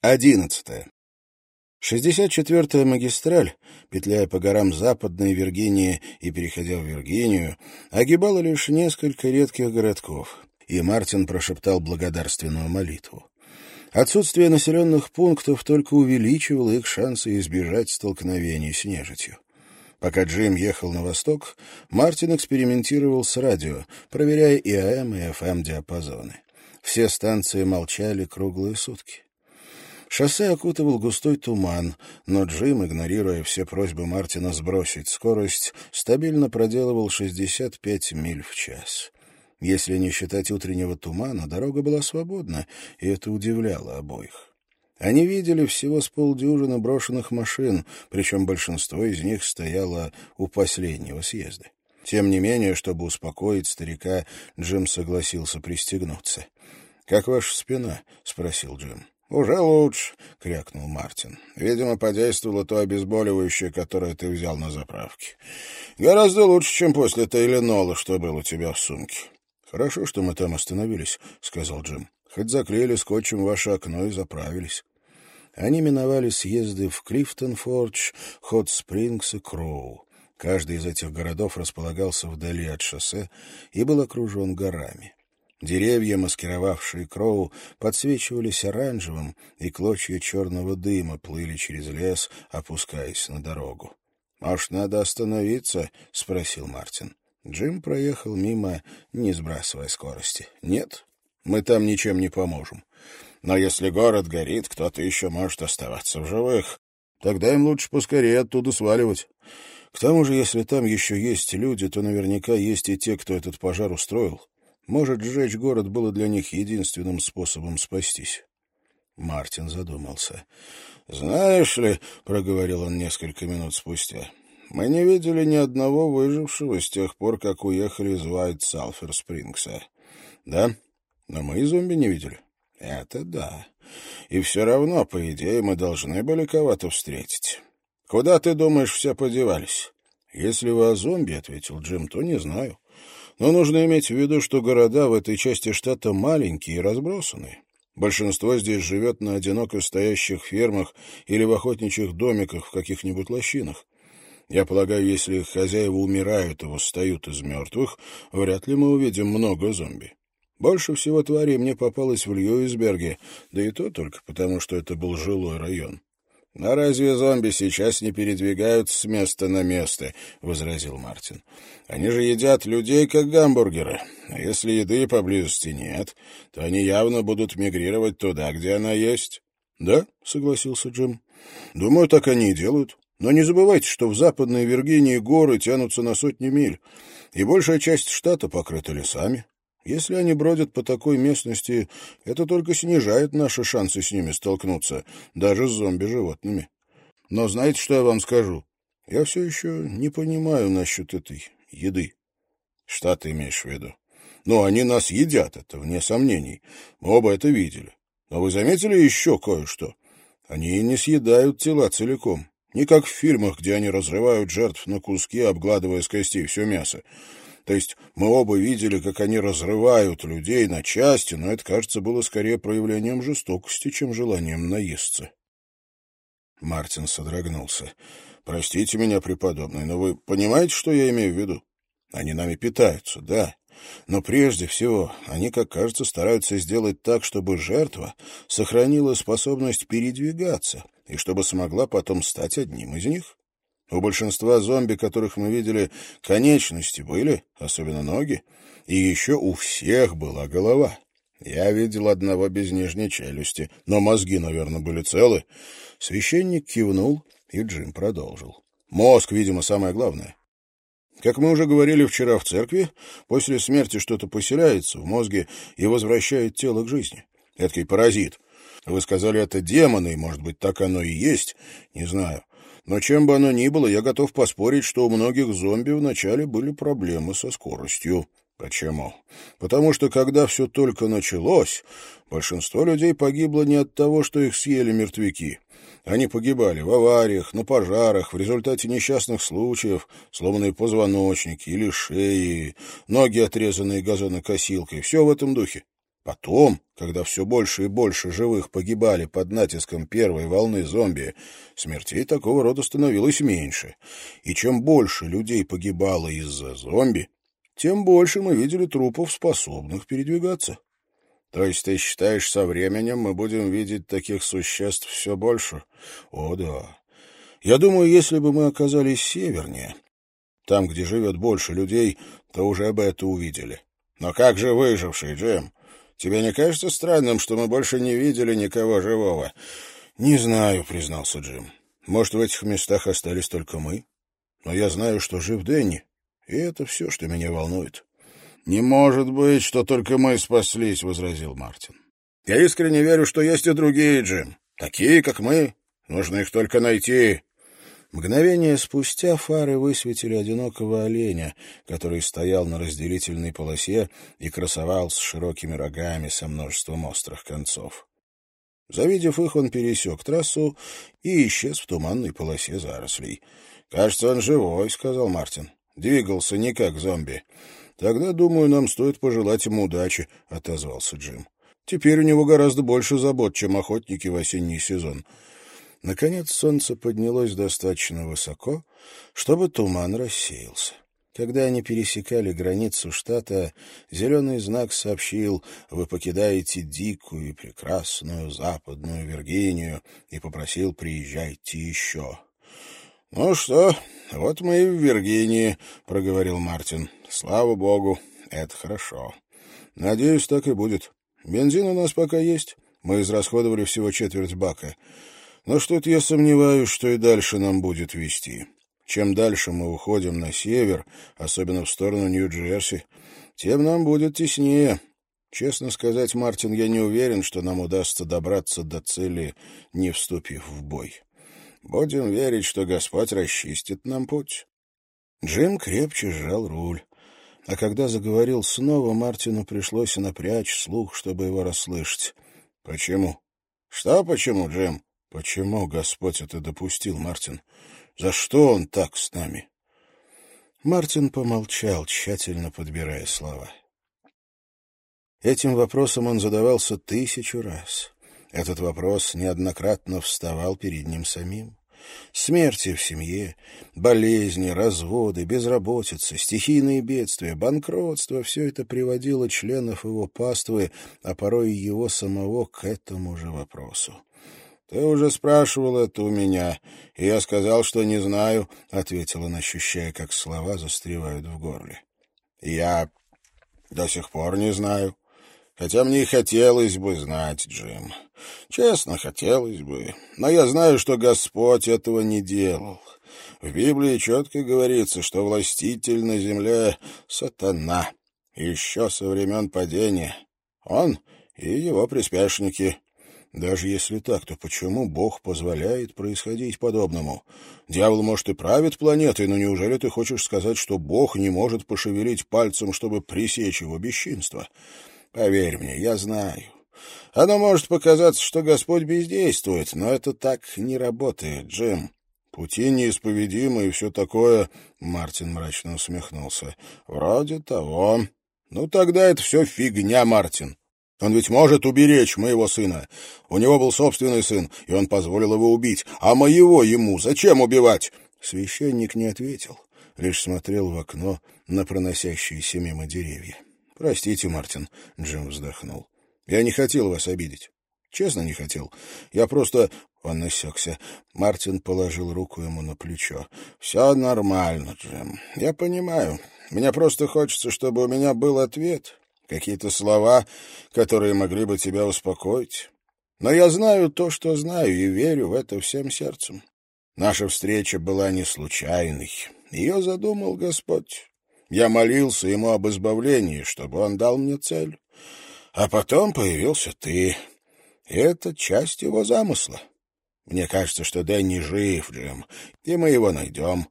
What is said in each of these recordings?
Одиннадцатое. 64-я магистраль, петляя по горам Западной Виргинии и переходя в Виргинию, огибала лишь несколько редких городков, и Мартин прошептал благодарственную молитву. Отсутствие населенных пунктов только увеличивало их шансы избежать столкновений с нежитью. Пока Джим ехал на восток, Мартин экспериментировал с радио, проверяя и АМ, и ФМ диапазоны. Все станции молчали круглые сутки. Шоссе окутывал густой туман, но Джим, игнорируя все просьбы Мартина сбросить скорость, стабильно проделывал 65 миль в час. Если не считать утреннего тумана, дорога была свободна, и это удивляло обоих. Они видели всего с полдюжины брошенных машин, причем большинство из них стояло у последнего съезда. Тем не менее, чтобы успокоить старика, Джим согласился пристегнуться. «Как ваша спина?» — спросил Джим. «Уже лучше», — крякнул Мартин. «Видимо, подействовало то обезболивающее, которое ты взял на заправке. Гораздо лучше, чем после Тайленола, что был у тебя в сумке». «Хорошо, что мы там остановились», — сказал Джим. «Хоть заклеили скотчем ваше окно и заправились». Они миновали съезды в Клифтон-Фордж, Хот-Спрингс и Кроу. Каждый из этих городов располагался вдали от шоссе и был окружен горами. Деревья, маскировавшие Кроу, подсвечивались оранжевым, и клочья черного дыма плыли через лес, опускаясь на дорогу. «Может, надо остановиться?» — спросил Мартин. Джим проехал мимо, не сбрасывая скорости. «Нет, мы там ничем не поможем. Но если город горит, кто-то еще может оставаться в живых. Тогда им лучше поскорее оттуда сваливать. К тому же, если там еще есть люди, то наверняка есть и те, кто этот пожар устроил. Может, сжечь город было для них единственным способом спастись. Мартин задумался. «Знаешь ли, — проговорил он несколько минут спустя, — мы не видели ни одного выжившего с тех пор, как уехали из Уайт-Салфер-Спрингса. Да, но мы и зомби не видели. Это да. И все равно, по идее, мы должны были кого-то встретить. Куда, ты думаешь, все подевались? Если вы о зомби, — ответил Джим, — то не знаю. Но нужно иметь в виду, что города в этой части штата маленькие и разбросанные. Большинство здесь живет на одиноко стоящих фермах или в охотничьих домиках в каких-нибудь лощинах. Я полагаю, если их хозяева умирают и восстают из мертвых, вряд ли мы увидим много зомби. Больше всего тварей мне попалось в Льюисберге, да и то только потому, что это был жилой район. «А разве зомби сейчас не передвигаются с места на место?» — возразил Мартин. «Они же едят людей, как гамбургеры. А если еды поблизости нет, то они явно будут мигрировать туда, где она есть». «Да», — согласился Джим. «Думаю, так они и делают. Но не забывайте, что в Западной Виргинии горы тянутся на сотни миль, и большая часть штата покрыта лесами. Если они бродят по такой местности, это только снижает наши шансы с ними столкнуться, даже с зомби-животными. Но знаете, что я вам скажу? Я все еще не понимаю насчет этой еды. Что ты имеешь в виду? Ну, они нас едят, это вне сомнений. Мы оба это видели. Но вы заметили еще кое-что? Они не съедают тела целиком. Не как в фильмах, где они разрывают жертв на куски, обгладывая с костей все мясо. То есть мы оба видели, как они разрывают людей на части, но это, кажется, было скорее проявлением жестокости, чем желанием наесться. Мартин содрогнулся. «Простите меня, преподобный, но вы понимаете, что я имею в виду? Они нами питаются, да, но прежде всего они, как кажется, стараются сделать так, чтобы жертва сохранила способность передвигаться и чтобы смогла потом стать одним из них. У большинства зомби, которых мы видели, конечности были, особенно ноги, и еще у всех была голова. Я видел одного без нижней челюсти, но мозги, наверное, были целы. Священник кивнул, и Джим продолжил. Мозг, видимо, самое главное. Как мы уже говорили вчера в церкви, после смерти что-то поселяется в мозге и возвращает тело к жизни. Эдакий паразит. Вы сказали, это демоны, и, может быть, так оно и есть, не знаю. Но чем бы оно ни было, я готов поспорить, что у многих зомби вначале были проблемы со скоростью. Почему? Потому что когда все только началось, большинство людей погибло не от того, что их съели мертвяки. Они погибали в авариях, на пожарах, в результате несчастных случаев, сломанные позвоночники или шеи, ноги, отрезанные газонокосилкой. Все в этом духе. Потом, когда все больше и больше живых погибали под натиском первой волны зомби, смертей такого рода становилось меньше. И чем больше людей погибало из-за зомби, тем больше мы видели трупов, способных передвигаться. То есть ты считаешь, со временем мы будем видеть таких существ все больше? О, да. Я думаю, если бы мы оказались севернее, там, где живет больше людей, то уже бы это увидели. Но как же выживший, Джим? Тебе не кажется странным, что мы больше не видели никого живого? — Не знаю, — признался Джим. — Может, в этих местах остались только мы? Но я знаю, что жив Дэнни, и это все, что меня волнует. — Не может быть, что только мы спаслись, — возразил Мартин. — Я искренне верю, что есть и другие, Джим. Такие, как мы. Нужно их только найти. Мгновение спустя фары высветили одинокого оленя, который стоял на разделительной полосе и красовался с широкими рогами со множеством острых концов. Завидев их, он пересек трассу и исчез в туманной полосе зарослей. — Кажется, он живой, — сказал Мартин. — Двигался не как зомби. — Тогда, думаю, нам стоит пожелать ему удачи, — отозвался Джим. — Теперь у него гораздо больше забот, чем охотники в осенний сезон. — Наконец солнце поднялось достаточно высоко, чтобы туман рассеялся. Когда они пересекали границу штата, зеленый знак сообщил «Вы покидаете дикую и прекрасную западную Виргинию» и попросил «Приезжайте еще». «Ну что, вот мы и в Виргинии», — проговорил Мартин. «Слава богу, это хорошо. Надеюсь, так и будет. Бензин у нас пока есть. Мы израсходовали всего четверть бака». Но что-то я сомневаюсь, что и дальше нам будет вести. Чем дальше мы уходим на север, особенно в сторону Нью-Джерси, тем нам будет теснее. Честно сказать, Мартин, я не уверен, что нам удастся добраться до цели, не вступив в бой. Будем верить, что Господь расчистит нам путь. Джим крепче сжал руль. А когда заговорил снова, Мартину пришлось напрячь слух, чтобы его расслышать. «Почему?» «Что почему, Джим?» Почему Господь это допустил, Мартин? За что Он так с нами? Мартин помолчал, тщательно подбирая слова. Этим вопросом он задавался тысячу раз. Этот вопрос неоднократно вставал перед ним самим. Смерти в семье, болезни, разводы, безработица, стихийные бедствия, банкротство — все это приводило членов его паствы, а порой и его самого к этому же вопросу. «Ты уже спрашивал это у меня, и я сказал, что не знаю», — ответил он, ощущая, как слова застревают в горле. «Я до сих пор не знаю, хотя мне и хотелось бы знать, Джим. Честно, хотелось бы, но я знаю, что Господь этого не делал. В Библии четко говорится, что властитель на земле — сатана, еще со времен падения. Он и его приспешники». Даже если так, то почему Бог позволяет происходить подобному? Дьявол, может, и правит планетой, но неужели ты хочешь сказать, что Бог не может пошевелить пальцем, чтобы пресечь его бесчинство? Поверь мне, я знаю. Оно может показаться, что Господь бездействует, но это так не работает, Джим. Пути неисповедимы и все такое, — Мартин мрачно усмехнулся. — Вроде того. Ну, тогда это все фигня, Мартин. Он ведь может уберечь моего сына. У него был собственный сын, и он позволил его убить. А моего ему зачем убивать?» Священник не ответил, лишь смотрел в окно на проносящиеся мимо деревья. «Простите, Мартин», — Джим вздохнул. «Я не хотел вас обидеть. Честно, не хотел. Я просто...» Он насекся. Мартин положил руку ему на плечо. «Все нормально, Джим. Я понимаю. Мне просто хочется, чтобы у меня был ответ какие-то слова, которые могли бы тебя успокоить. Но я знаю то, что знаю, и верю в это всем сердцем. Наша встреча была не случайной. Ее задумал Господь. Я молился ему об избавлении, чтобы он дал мне цель. А потом появился ты. И это часть его замысла. Мне кажется, что Дэнни жив, Джим, и мы его найдем.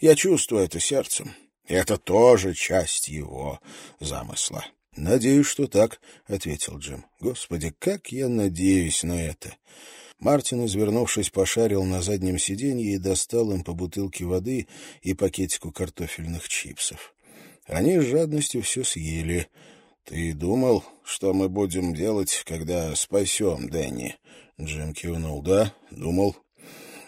Я чувствую это сердцем. И это тоже часть его замысла. «Надеюсь, что так», — ответил Джим. «Господи, как я надеюсь на это!» Мартин, извернувшись, пошарил на заднем сиденье и достал им по бутылке воды и пакетику картофельных чипсов. Они с жадностью все съели. «Ты думал, что мы будем делать, когда спасем Дэнни?» Джим кивнул. «Да, думал.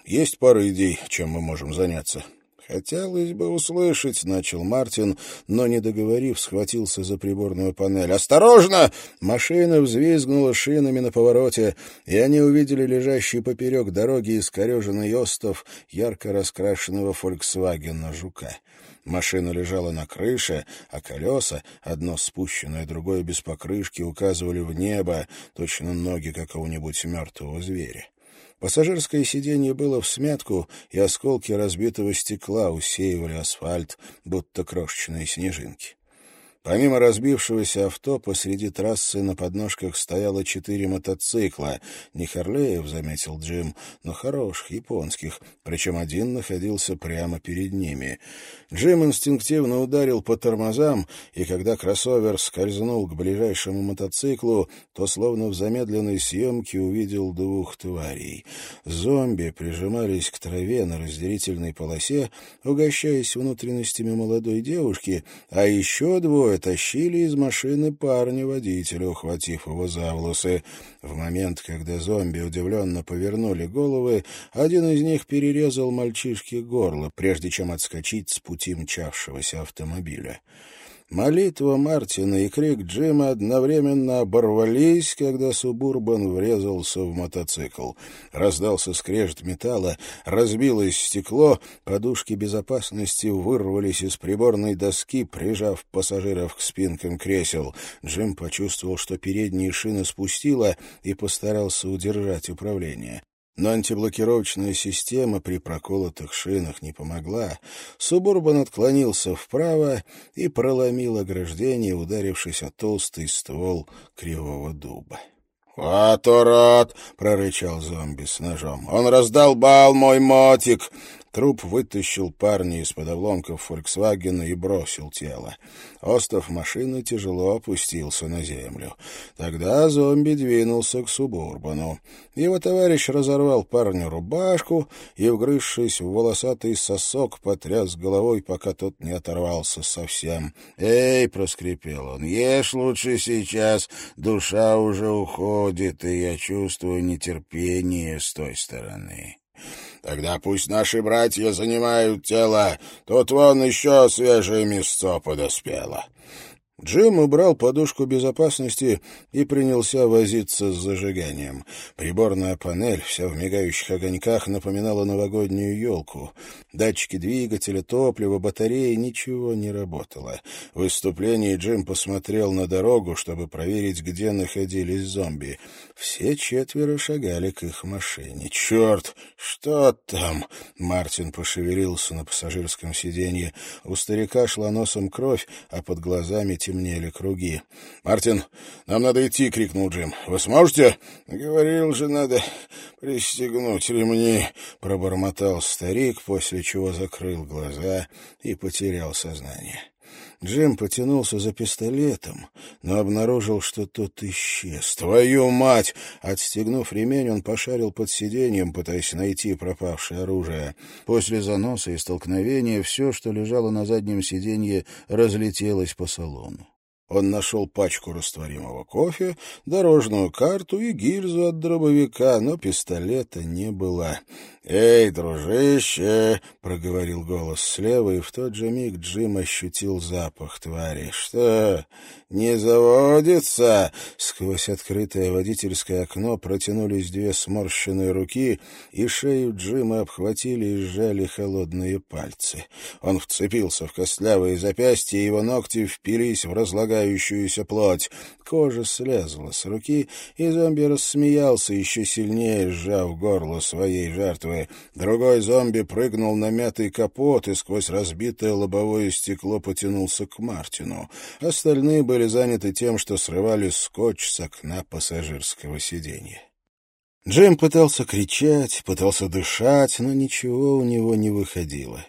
Есть пара идей, чем мы можем заняться. «Хотелось бы услышать», — начал Мартин, но, не договорив, схватился за приборную панель. «Осторожно!» Машина взвизгнула шинами на повороте, и они увидели лежащий поперек дороги искореженный остов ярко раскрашенного «Фольксвагена» «Жука». Машина лежала на крыше, а колеса, одно спущенное, другое без покрышки, указывали в небо, точно ноги какого-нибудь мертвого зверя. Пассажирское сиденье было в смятку, и осколки разбитого стекла усеивали асфальт, будто крошечные снежинки. Помимо разбившегося авто, посреди трассы на подножках стояло четыре мотоцикла. Не Харлеев, заметил Джим, но хороших, японских, причем один находился прямо перед ними. Джим инстинктивно ударил по тормозам, и когда кроссовер скользнул к ближайшему мотоциклу, то словно в замедленной съемке увидел двух тварей. Зомби прижимались к траве на разделительной полосе, угощаясь внутренностями молодой девушки, а еще двое двое тащили из машины парня-водителя, ухватив его за волосы. В момент, когда зомби удивленно повернули головы, один из них перерезал мальчишке горло, прежде чем отскочить с пути мчавшегося автомобиля. Молитва Мартина и крик Джима одновременно оборвались, когда Субурбан врезался в мотоцикл. Раздался скрежет металла, разбилось стекло, подушки безопасности вырвались из приборной доски, прижав пассажиров к спинкам кресел. Джим почувствовал, что передние шины спустило, и постарался удержать управление. Но антиблокировочная система при проколотых шинах не помогла. Субурбан отклонился вправо и проломил ограждение, ударившись о толстый ствол кривого дуба. «Вот урод!» — прорычал зомби с ножом. «Он раздолбал мой мотик!» Труп вытащил парня из-под обломков «Фольксвагена» и бросил тело. Остов машины тяжело опустился на землю. Тогда зомби двинулся к субурбану. Его товарищ разорвал парню рубашку и, вгрызшись в волосатый сосок, потряс головой, пока тот не оторвался совсем. «Эй!» — проскрипел он. «Ешь лучше сейчас, душа уже уходит, и я чувствую нетерпение с той стороны». Тогда пусть наши братья занимают тело. Тут вон еще свежее мясцо подоспело. Джим убрал подушку безопасности и принялся возиться с зажиганием. Приборная панель, вся в мигающих огоньках, напоминала новогоднюю елку. Датчики двигателя, топлива, батареи — ничего не работало. В выступлении Джим посмотрел на дорогу, чтобы проверить, где находились зомби. Все четверо шагали к их машине. «Черт! Что там?» Мартин пошевелился на пассажирском сиденье. У старика шла носом кровь, а под глазами темнели круги. «Мартин, нам надо идти!» — крикнул Джим. «Вы сможете?» «Говорил же, надо пристегнуть ремни!» — пробормотал старик, после чего закрыл глаза и потерял сознание. Джим потянулся за пистолетом, но обнаружил, что тот исчез. «Твою мать!» Отстегнув ремень, он пошарил под сиденьем, пытаясь найти пропавшее оружие. После заноса и столкновения все, что лежало на заднем сиденье, разлетелось по салону. Он нашел пачку растворимого кофе, дорожную карту и гильзу от дробовика, но пистолета не было. «Эй, дружище!» — проговорил голос слева, и в тот же миг Джим ощутил запах твари. «Что, не заводится?» Сквозь открытое водительское окно протянулись две сморщенные руки, и шею Джима обхватили и сжали холодные пальцы. Он вцепился в костлявые запястья, и его ногти впились в разлагающуюся плоть. Кожа слезла с руки, и зомби рассмеялся, еще сильнее сжав горло своей жертвы. Другой зомби прыгнул на мятый капот и сквозь разбитое лобовое стекло потянулся к Мартину. Остальные были заняты тем, что срывали скотч с окна пассажирского сиденья. Джим пытался кричать, пытался дышать, но ничего у него не выходило.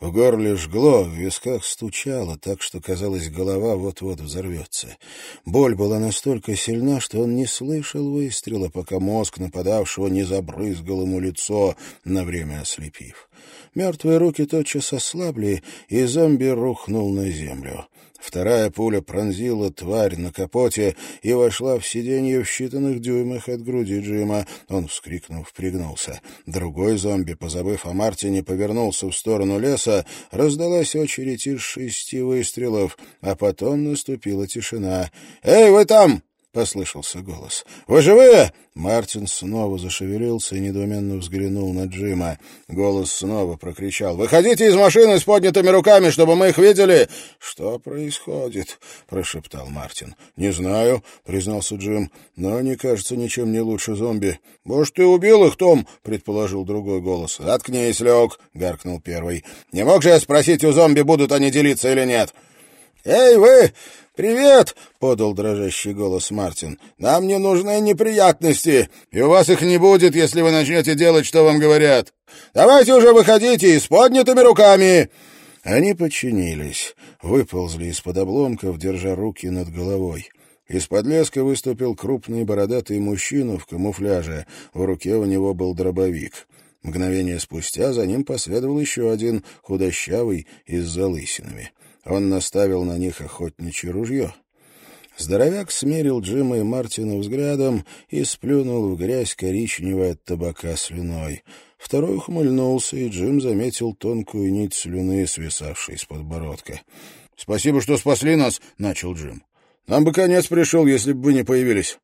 В горле жгло, в висках стучало, так что, казалось, голова вот-вот взорвется. Боль была настолько сильна, что он не слышал выстрела, пока мозг нападавшего не забрызгал ему лицо, на время ослепив. Мертвые руки тотчас ослабли, и зомби рухнул на землю. Вторая пуля пронзила тварь на капоте и вошла в сиденье в считанных дюймах от груди Джима. Он, вскрикнув, пригнулся. Другой зомби, позабыв о Мартине, повернулся в сторону леса. Раздалась очередь из шести выстрелов, а потом наступила тишина. «Эй, вы там!» — послышался голос. «Вы живые?» Мартин снова зашевелился и недоуменно взглянул на Джима. Голос снова прокричал. «Выходите из машины с поднятыми руками, чтобы мы их видели!» «Что происходит?» — прошептал Мартин. «Не знаю», — признался Джим, — «но они, кажется, ничем не лучше зомби». «Может, ты убил их, Том?» — предположил другой голос. «Заткнись, Лёг!» — гаркнул первый. «Не мог же я спросить у зомби, будут они делиться или нет?» «Эй, вы! Привет!» — подал дрожащий голос Мартин. «Нам не нужны неприятности, и у вас их не будет, если вы начнете делать, что вам говорят. Давайте уже выходите с поднятыми руками!» Они подчинились, выползли из-под обломков, держа руки над головой. Из-под леска выступил крупный бородатый мужчина в камуфляже. В руке у него был дробовик. Мгновение спустя за ним последовал еще один, худощавый и с залысинами. Он наставил на них охотничье ружье. Здоровяк смерил Джима и Мартина взглядом и сплюнул в грязь коричневой от табака слюной. Второй ухмыльнулся, и Джим заметил тонкую нить слюны, свисавшей с подбородка. — Спасибо, что спасли нас, — начал Джим. — Нам бы конец пришел, если бы вы не появились.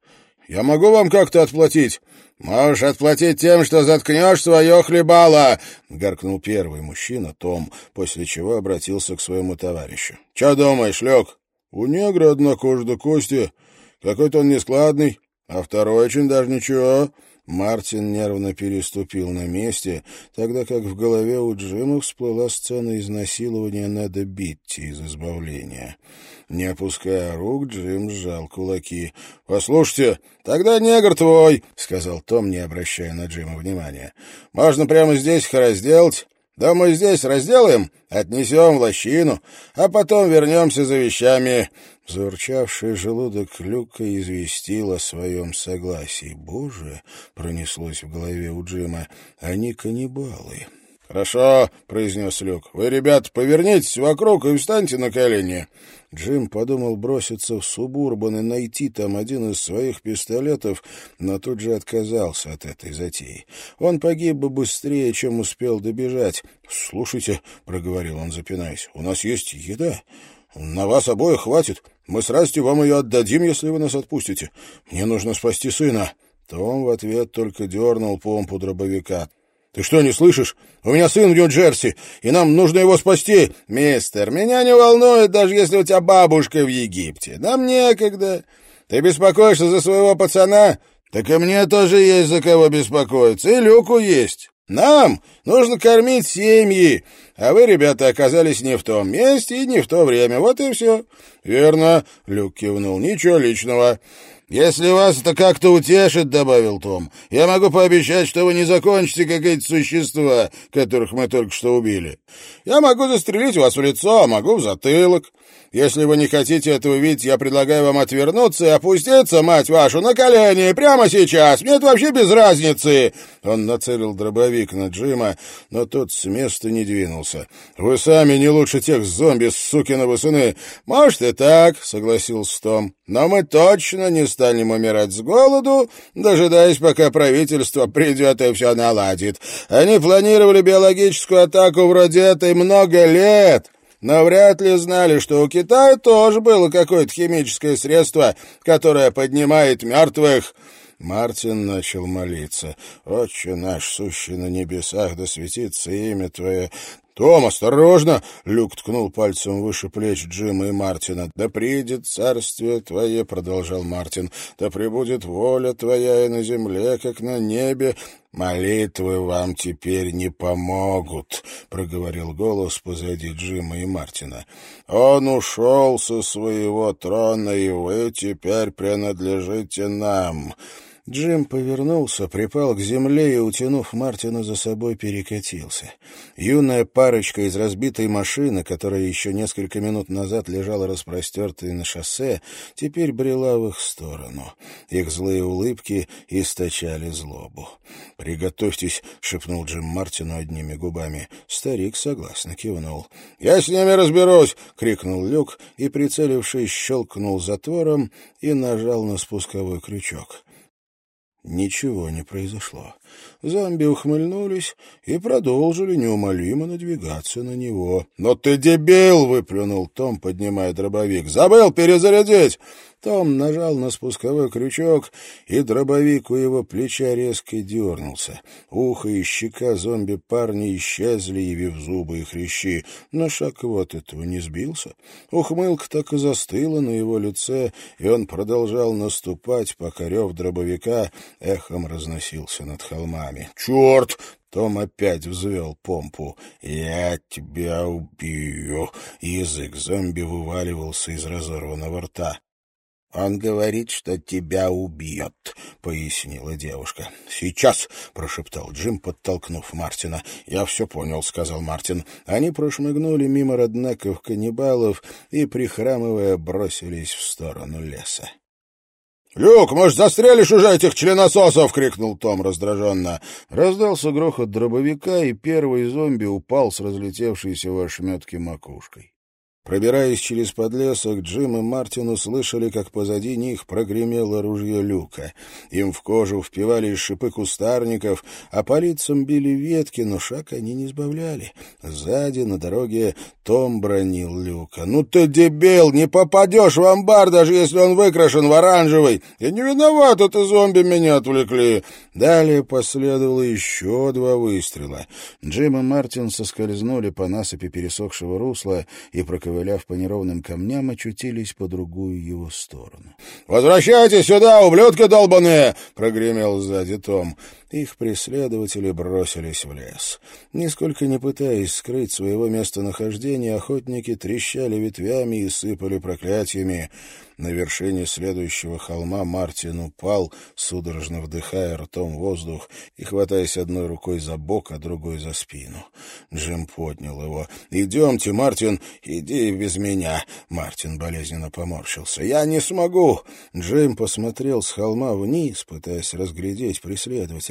Я могу вам как-то отплатить? Можешь отплатить тем, что заткнешь свое хлебало, гаркнул первый мужчина, Том, после чего обратился к своему товарищу. Че думаешь, Лёг? У негра одна кожа до кости. Какой-то он нескладный, а второй очень даже ничего. Мартин нервно переступил на месте, тогда как в голове у Джима всплыла сцена изнасилования Неда Битти из «Избавления». Не опуская рук, Джим сжал кулаки. «Послушайте, тогда негр твой», — сказал Том, не обращая на Джима внимания. «Можно прямо здесь их разделать». Да мы здесь разделаем, отнесем в лощину, а потом вернемся за вещами. Заурчавший желудок Люка известил о своем согласии. «Боже!» — пронеслось в голове у Джима. «Они каннибалы». «Хорошо», — произнес Люк. «Вы, ребят, повернитесь вокруг и встаньте на колени». Джим подумал броситься в Субурбан и найти там один из своих пистолетов, но тут же отказался от этой затеи. Он погиб бы быстрее, чем успел добежать. «Слушайте», — проговорил он, запинаясь, — «у нас есть еда». «На вас обоих хватит. Мы с Растью вам ее отдадим, если вы нас отпустите. Мне нужно спасти сына». Том в ответ только дернул помпу дробовика. «Ты что, не слышишь? У меня сын в Нью-Джерси, и нам нужно его спасти!» «Мистер, меня не волнует, даже если у тебя бабушка в Египте. Нам некогда. Ты беспокоишься за своего пацана? Так и мне тоже есть за кого беспокоиться, и Люку есть. Нам нужно кормить семьи, а вы, ребята, оказались не в том месте и не в то время. Вот и все. — Верно, — Люк кивнул. — Ничего личного. «Если вас это как-то утешит, — добавил Том, — я могу пообещать, что вы не закончите, как эти существа, которых мы только что убили. Я могу застрелить вас в лицо, а могу в затылок. Если вы не хотите этого видеть, я предлагаю вам отвернуться и опуститься, мать вашу, на колени прямо сейчас. Мне это вообще без разницы. Он нацелил дробовик на Джима, но тот с места не двинулся. Вы сами не лучше тех зомби, сукиного сыны. Может и так, согласился Том. Но мы точно не станем умирать с голоду, дожидаясь, пока правительство придет и все наладит. Они планировали биологическую атаку вроде этой много лет но вряд ли знали, что у Китая тоже было какое-то химическое средство, которое поднимает мертвых. Мартин начал молиться. «Отче наш, сущий на небесах, да светится имя Твое». «Том, осторожно!» — Люк ткнул пальцем выше плеч Джима и Мартина. «Да придет царствие Твое», — продолжал Мартин. «Да пребудет воля Твоя и на земле, как на небе». «Молитвы вам теперь не помогут», — проговорил голос позади Джима и Мартина. «Он ушел со своего трона, и вы теперь принадлежите нам». Джим повернулся, припал к земле и, утянув Мартина за собой, перекатился. Юная парочка из разбитой машины, которая еще несколько минут назад лежала распростертой на шоссе, теперь брела в их сторону. Их злые улыбки источали злобу. «Приготовьтесь», — шепнул Джим Мартину одними губами. Старик согласно кивнул. «Я с ними разберусь!» — крикнул Люк и, прицелившись, щелкнул затвором и нажал на спусковой крючок. Ничего не произошло. Зомби ухмыльнулись и продолжили неумолимо надвигаться на него. «Но ты дебил!» — выплюнул Том, поднимая дробовик. «Забыл перезарядить!» Том нажал на спусковой крючок, и дробовик у его плеча резко дернулся. Ухо и щека зомби-парня исчезли, явив зубы и хрящи. Но шаг вот этого не сбился. Ухмылка так и застыла на его лице, и он продолжал наступать, пока рев дробовика эхом разносился над холмами. «Черт!» Том опять взвел помпу. «Я тебя убью!» Язык зомби вываливался из разорванного рта. «Он говорит, что тебя убьет», — пояснила девушка. «Сейчас», — прошептал Джим, подтолкнув Мартина. «Я все понял», — сказал Мартин. Они прошмыгнули мимо роднеков-каннибалов и, прихрамывая, бросились в сторону леса. «Люк, может, застрелишь уже этих членососов?» — крикнул Том раздраженно. Раздался грохот дробовика, и первый зомби упал с разлетевшейся в ошметке макушкой. Пробираясь через подлесок, Джим и Мартин услышали, как позади них прогремело ружье люка. Им в кожу впивались шипы кустарников, а по лицам били ветки, но шаг они не сбавляли. Сзади, на дороге, Том бронил люка. «Ну ты дебил! Не попадешь в амбар, даже если он выкрашен в оранжевый! Я не виноват, это зомби меня отвлекли!» Далее последовало еще два выстрела. Джим и Мартин соскользнули по насыпи пересохшего русла и проковыряли ковыляв по неровным камням, очутились по другую его сторону. «Возвращайтесь сюда, ублюдки долбаные!» — прогремел сзади Том. Их преследователи бросились в лес. Нисколько не пытаясь скрыть своего местонахождения, охотники трещали ветвями и сыпали проклятиями. На вершине следующего холма Мартин упал, судорожно вдыхая ртом воздух и хватаясь одной рукой за бок, а другой за спину. Джим поднял его. «Идемте, Мартин, иди без меня!» Мартин болезненно поморщился. «Я не смогу!» Джим посмотрел с холма вниз, пытаясь разглядеть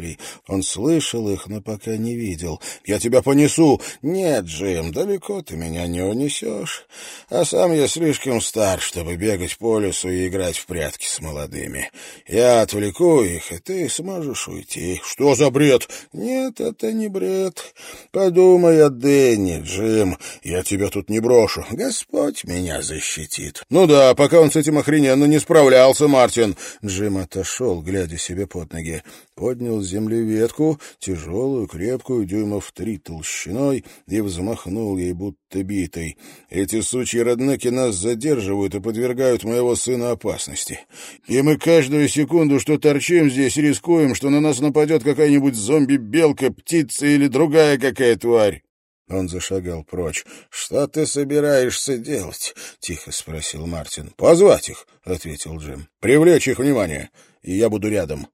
преследователей. Он слышал их, но пока не видел. «Я тебя понесу!» «Нет, Джим, далеко ты меня не унесешь. А сам я слишком стар, чтобы бегать по лесу и играть в прятки с молодыми. Я отвлеку их, и ты сможешь уйти. Что за бред? Нет, это не бред. Подумай о Дэнни, Джим. Я тебя тут не брошу. Господь меня защитит. Ну да, пока он с этим охрененно не справлялся, Мартин. Джим отошел, глядя себе под ноги. Поднял с земли ветку, тяжелую, крепкую, дюймов три толщиной, и взмахнул ей, будто битой. Эти сучьи родныки нас задерживают и подвергают моего сына опасности. И мы каждую секунду, что торчим здесь, рискуем, что на нас нападет какая-нибудь зомби-белка, птица или другая какая тварь. Он зашагал прочь. «Что ты собираешься делать?» — тихо спросил Мартин. «Позвать их», — ответил Джим. «Привлечь их внимание, и я буду рядом».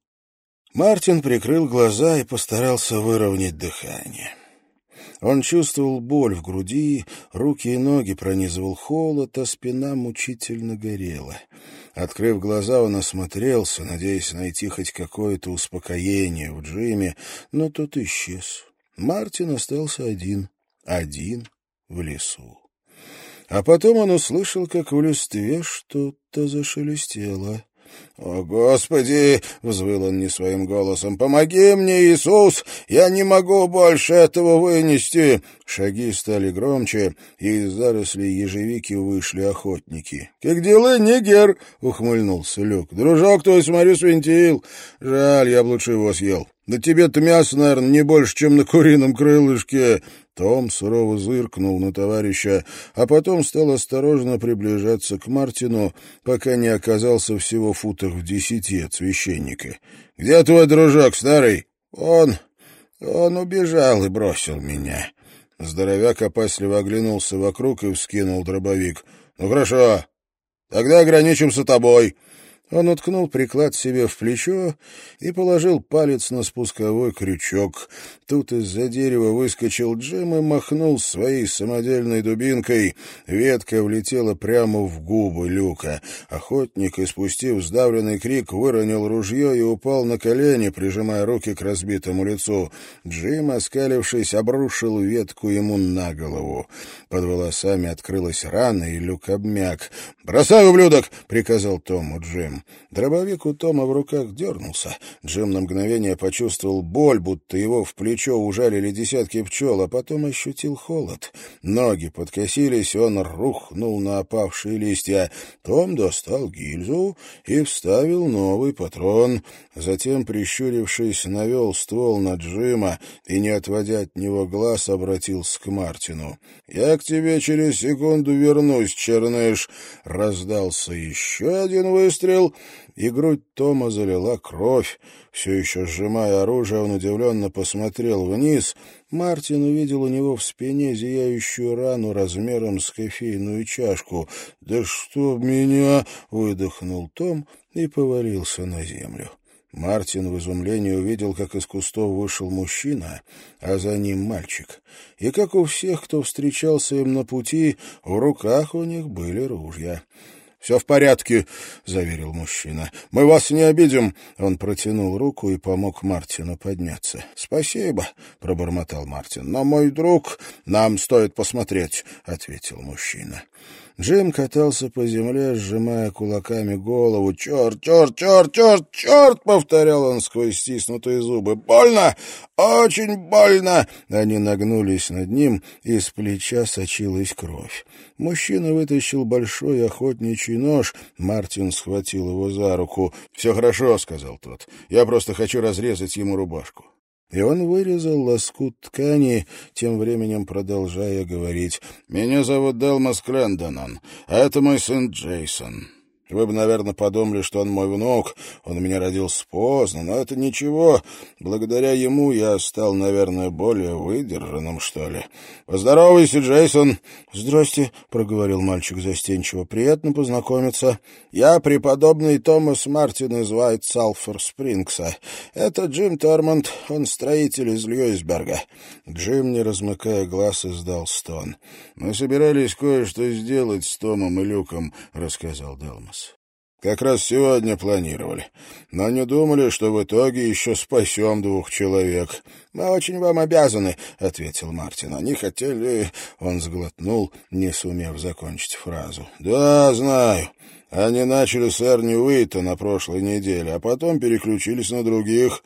Мартин прикрыл глаза и постарался выровнять дыхание. Он чувствовал боль в груди, руки и ноги пронизывал холод, а спина мучительно горела. Открыв глаза, он осмотрелся, надеясь найти хоть какое-то успокоение в Джиме, но тот исчез. Мартин остался один, один в лесу. А потом он услышал, как в листве что-то зашелестело. «О, Господи!» — взвыл он не своим голосом. «Помоги мне, Иисус! Я не могу больше этого вынести!» Шаги стали громче, и из зарослей ежевики вышли охотники. «Как дела, нигер?» — ухмыльнулся Люк. «Дружок твой, смотрю, свинтил. Жаль, я бы лучше его съел. Да тебе-то мясо, наверное, не больше, чем на курином крылышке. Том сурово зыркнул на товарища, а потом стал осторожно приближаться к Мартину, пока не оказался всего в футах в десяти от священника. — Где твой дружок, старый? — Он... он убежал и бросил меня. Здоровяк опасливо оглянулся вокруг и вскинул дробовик. — Ну, хорошо. Тогда ограничимся тобой. Он уткнул приклад себе в плечо и положил палец на спусковой крючок. Тут из-за дерева выскочил Джим и махнул своей самодельной дубинкой. Ветка влетела прямо в губы Люка. Охотник, испустив сдавленный крик, выронил ружье и упал на колени, прижимая руки к разбитому лицу. Джим, оскалившись, обрушил ветку ему на голову. Под волосами открылась рана, и Люк обмяк. «Бросай, ублюдок!» — приказал Тому Джим. Дробовик у Тома в руках дернулся. Джим на мгновение почувствовал боль, будто его в плечо ужалили десятки пчел, а потом ощутил холод. Ноги подкосились, он рухнул на опавшие листья. Том достал гильзу и вставил новый патрон. Затем, прищурившись, навел ствол на Джима и, не отводя от него глаз, обратился к Мартину. «Я к тебе через секунду вернусь, черныш!» Раздался еще один выстрел, и грудь Тома залила кровь. Все еще сжимая оружие, он удивленно посмотрел вниз. Мартин увидел у него в спине зияющую рану размером с кофейную чашку. «Да что меня!» — выдохнул Том и повалился на землю. Мартин в изумлении увидел, как из кустов вышел мужчина, а за ним мальчик. И, как у всех, кто встречался им на пути, в руках у них были ружья. «Все в порядке», — заверил мужчина. «Мы вас не обидим». Он протянул руку и помог Мартину подняться. «Спасибо», — пробормотал Мартин. «Но мой друг... Нам стоит посмотреть», — ответил мужчина. Джим катался по земле, сжимая кулаками голову. «Черт, черт, черт, черт, черт!» — повторял он сквозь стиснутые зубы. «Больно! Очень больно!» Они нагнулись над ним, и с плеча сочилась кровь. Мужчина вытащил большой охотничий нож. Мартин схватил его за руку. «Все хорошо», — сказал тот. «Я просто хочу разрезать ему рубашку». И он вырезал лоскут ткани, тем временем продолжая говорить. «Меня зовут Делмас Крэндонон, а это мой сын Джейсон. Вы бы, наверное, подумали, что он мой внук. Он у меня родился поздно, но это ничего. Благодаря ему я стал, наверное, более выдержанным, что ли. Поздоровайся, Джейсон. Здрасте, проговорил мальчик застенчиво. Приятно познакомиться. Я преподобный Томас Мартин из Уайт Салфер Спрингса. Это Джим Тормонд, он строитель из Льюисберга. Джим, не размыкая глаз, издал стон. Мы собирались кое-что сделать с Томом и Люком, рассказал Делмас. Как раз сегодня планировали. Но не думали, что в итоге еще спасем двух человек. Мы очень вам обязаны, — ответил Мартин. Они хотели... Он сглотнул, не сумев закончить фразу. Да, знаю. Они начали с Эрни Уита на прошлой неделе, а потом переключились на других.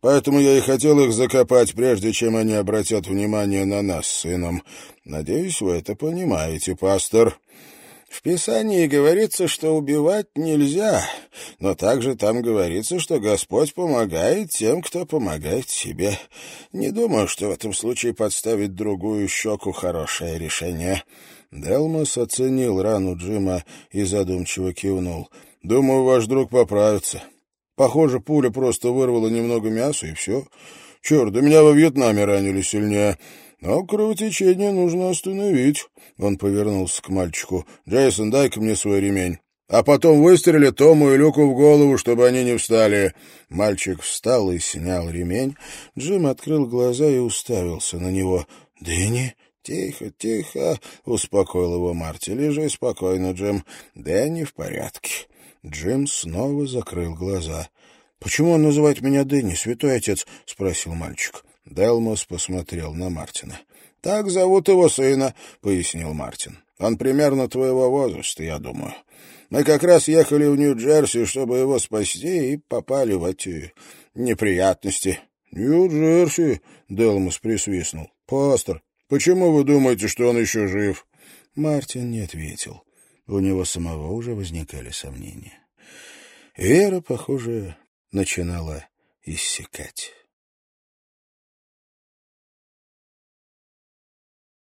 Поэтому я и хотел их закопать, прежде чем они обратят внимание на нас с сыном. Надеюсь, вы это понимаете, пастор. В Писании говорится, что убивать нельзя, но также там говорится, что Господь помогает тем, кто помогает себе. Не думаю, что в этом случае подставить другую щеку — хорошее решение». Делмос оценил рану Джима и задумчиво кивнул. «Думаю, ваш друг поправится. Похоже, пуля просто вырвала немного мяса, и все. Черт, да меня во Вьетнаме ранили сильнее». Но кровотечение нужно остановить. Он повернулся к мальчику. «Джейсон, дай-ка мне свой ремень». А потом выстрели Тому и Люку в голову, чтобы они не встали. Мальчик встал и снял ремень. Джим открыл глаза и уставился на него. «Дэнни?» «Тихо, тихо», — успокоил его Марти. «Лежи спокойно, Джим. Дэнни в порядке». Джим снова закрыл глаза. «Почему он называет меня Дэнни, святой отец?» — спросил мальчик. Делмос посмотрел на Мартина. «Так зовут его сына», — пояснил Мартин. «Он примерно твоего возраста, я думаю. Мы как раз ехали в Нью-Джерси, чтобы его спасти, и попали в эти неприятности». «Нью-Джерси», — Делмос присвистнул. «Пастор, почему вы думаете, что он еще жив?» Мартин не ответил. У него самого уже возникали сомнения. Вера, похоже, начинала иссякать.